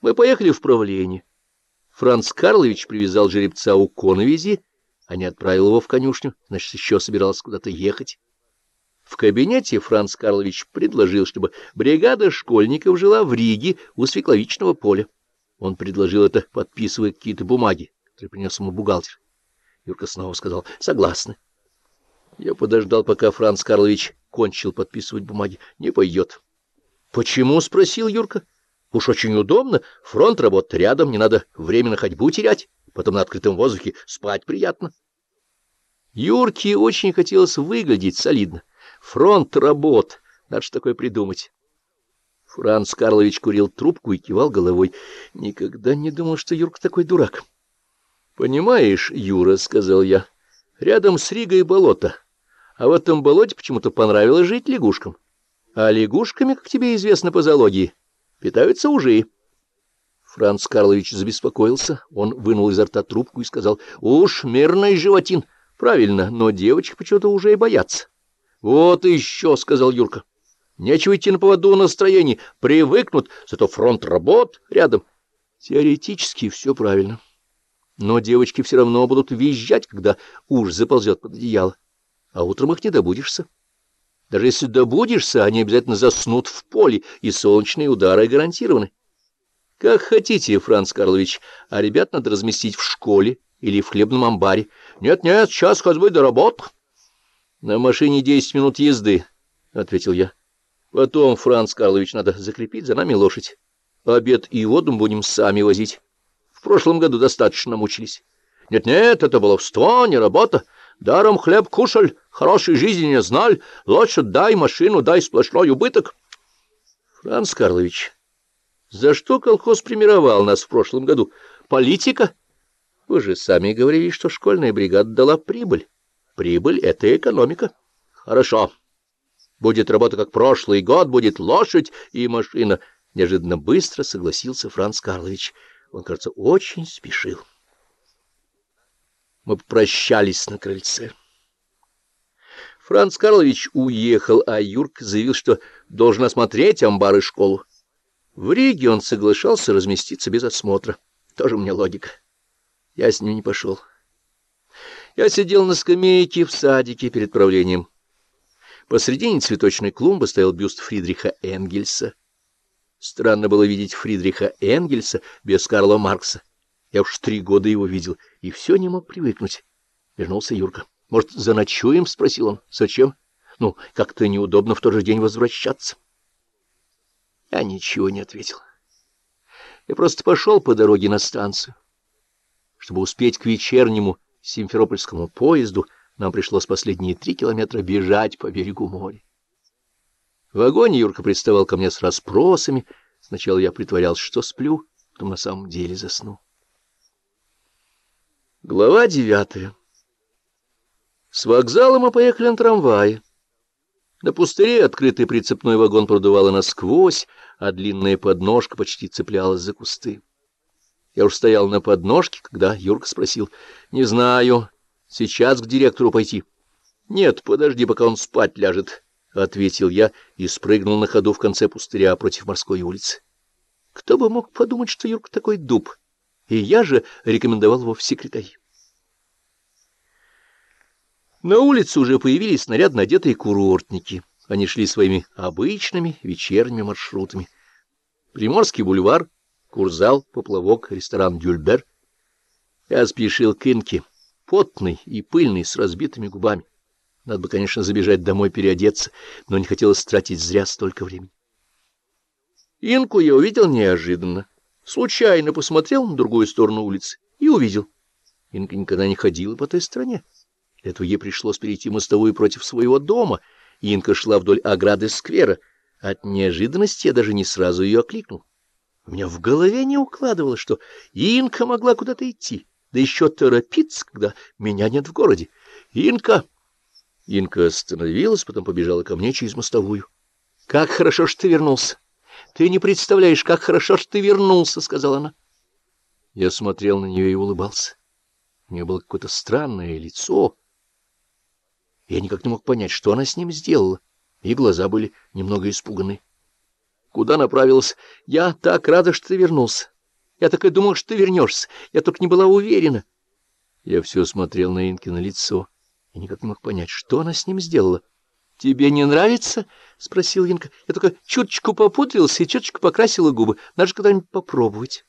Мы поехали в правление. Франц Карлович привязал жеребца у коновизи, а не отправил его в конюшню, значит, еще собирался куда-то ехать. В кабинете Франц Карлович предложил, чтобы бригада школьников жила в Риге у свекловичного поля. Он предложил это, подписывая какие-то бумаги, которые принес ему бухгалтер. Юрка снова сказал «согласны». Я подождал, пока Франц Карлович кончил подписывать бумаги. «Не пойдет». «Почему?» — спросил Юрка. «Уж очень удобно. Фронт работает рядом, не надо время на ходьбу терять. Потом на открытом воздухе спать приятно». Юрке очень хотелось выглядеть солидно. Фронт работ. Надо же такое придумать. Франц Карлович курил трубку и кивал головой. Никогда не думал, что Юрка такой дурак. — Понимаешь, Юра, — сказал я, — рядом с Ригой болото. А в этом болоте почему-то понравилось жить лягушкам. А лягушками, как тебе известно по зоологии, питаются ужи. Франц Карлович забеспокоился. Он вынул изо рта трубку и сказал, — Уж мирный животин. Правильно, но девочки почему-то уже и боятся. — Вот еще, — сказал Юрка. — Нечего идти на поводу настроений. Привыкнут, зато фронт работ рядом. Теоретически все правильно. Но девочки все равно будут визжать, когда уж заползет под одеяло. А утром их не добудешься. Даже если добудешься, они обязательно заснут в поле, и солнечные удары гарантированы. Как хотите, Франц Карлович, а ребят надо разместить в школе или в хлебном амбаре. Нет-нет, сейчас хоть бы до работы. — На машине десять минут езды, — ответил я. — Потом, Франц Карлович, надо закрепить за нами лошадь. Обед и воду будем сами возить. В прошлом году достаточно мучились. Нет-нет, это баловство, не работа. Даром хлеб кушаль, хорошей жизни не знали. Лошадь дай, машину дай, сплошной убыток. Франц Карлович, за что колхоз примировал нас в прошлом году? Политика? Вы же сами говорили, что школьная бригада дала прибыль. Прибыль — это экономика. Хорошо. Будет работа, как прошлый год, будет лошадь и машина. Неожиданно быстро согласился Франц Карлович. Он, кажется, очень спешил. Мы попрощались на крыльце. Франц Карлович уехал, а Юрк заявил, что должен осмотреть амбар и школу. В Риге он соглашался разместиться без осмотра. Тоже мне логика. Я с ним не пошел. Я сидел на скамейке в садике перед правлением. Посредине цветочной клумбы стоял бюст Фридриха Энгельса. Странно было видеть Фридриха Энгельса без Карла Маркса. Я уж три года его видел, и все не мог привыкнуть. Вернулся Юрка. — Может, заночуем? — спросил он. — Зачем? — Ну, как-то неудобно в тот же день возвращаться. Я ничего не ответил. Я просто пошел по дороге на станцию. Чтобы успеть к вечернему Симферопольскому поезду нам пришлось последние три километра бежать по берегу моря. В вагоне Юрка приставал ко мне с расспросами. Сначала я притворялся, что сплю, потом на самом деле заснул. Глава девятая. С вокзала мы поехали на трамвае. На пустыре открытый прицепной вагон продувало насквозь, а длинная подножка почти цеплялась за кусты. Я уж стоял на подножке, когда Юрка спросил. — Не знаю. Сейчас к директору пойти. — Нет, подожди, пока он спать ляжет, — ответил я и спрыгнул на ходу в конце пустыря против морской улицы. Кто бы мог подумать, что Юрка такой дуб, и я же рекомендовал его в секретари. На улице уже появились нарядно одетые курортники. Они шли своими обычными вечерними маршрутами. Приморский бульвар — Курзал, поплавок, ресторан «Дюльбер». Я спешил к Инке, потный и пыльный, с разбитыми губами. Надо бы, конечно, забежать домой переодеться, но не хотелось тратить зря столько времени. Инку я увидел неожиданно. Случайно посмотрел на другую сторону улицы и увидел. Инка никогда не ходила по той стороне. Для этого ей пришлось перейти мостовую против своего дома. Инка шла вдоль ограды сквера. От неожиданности я даже не сразу ее окликнул. У меня в голове не укладывалось, что Инка могла куда-то идти, да еще торопиться, когда меня нет в городе. Инка! Инка остановилась, потом побежала ко мне через мостовую. — Как хорошо, что ты вернулся! Ты не представляешь, как хорошо, что ты вернулся, — сказала она. Я смотрел на нее и улыбался. У нее было какое-то странное лицо. Я никак не мог понять, что она с ним сделала, и глаза были немного испуганы. Куда направилась? Я так рада, что ты вернулся. Я так и думал, что ты вернешься. Я только не была уверена. Я все смотрел на Инки на лицо и никак не мог понять, что она с ним сделала. — Тебе не нравится? — спросил Янка. — Я только чуточку попудрился и чуточку покрасила губы. Надо же когда-нибудь попробовать.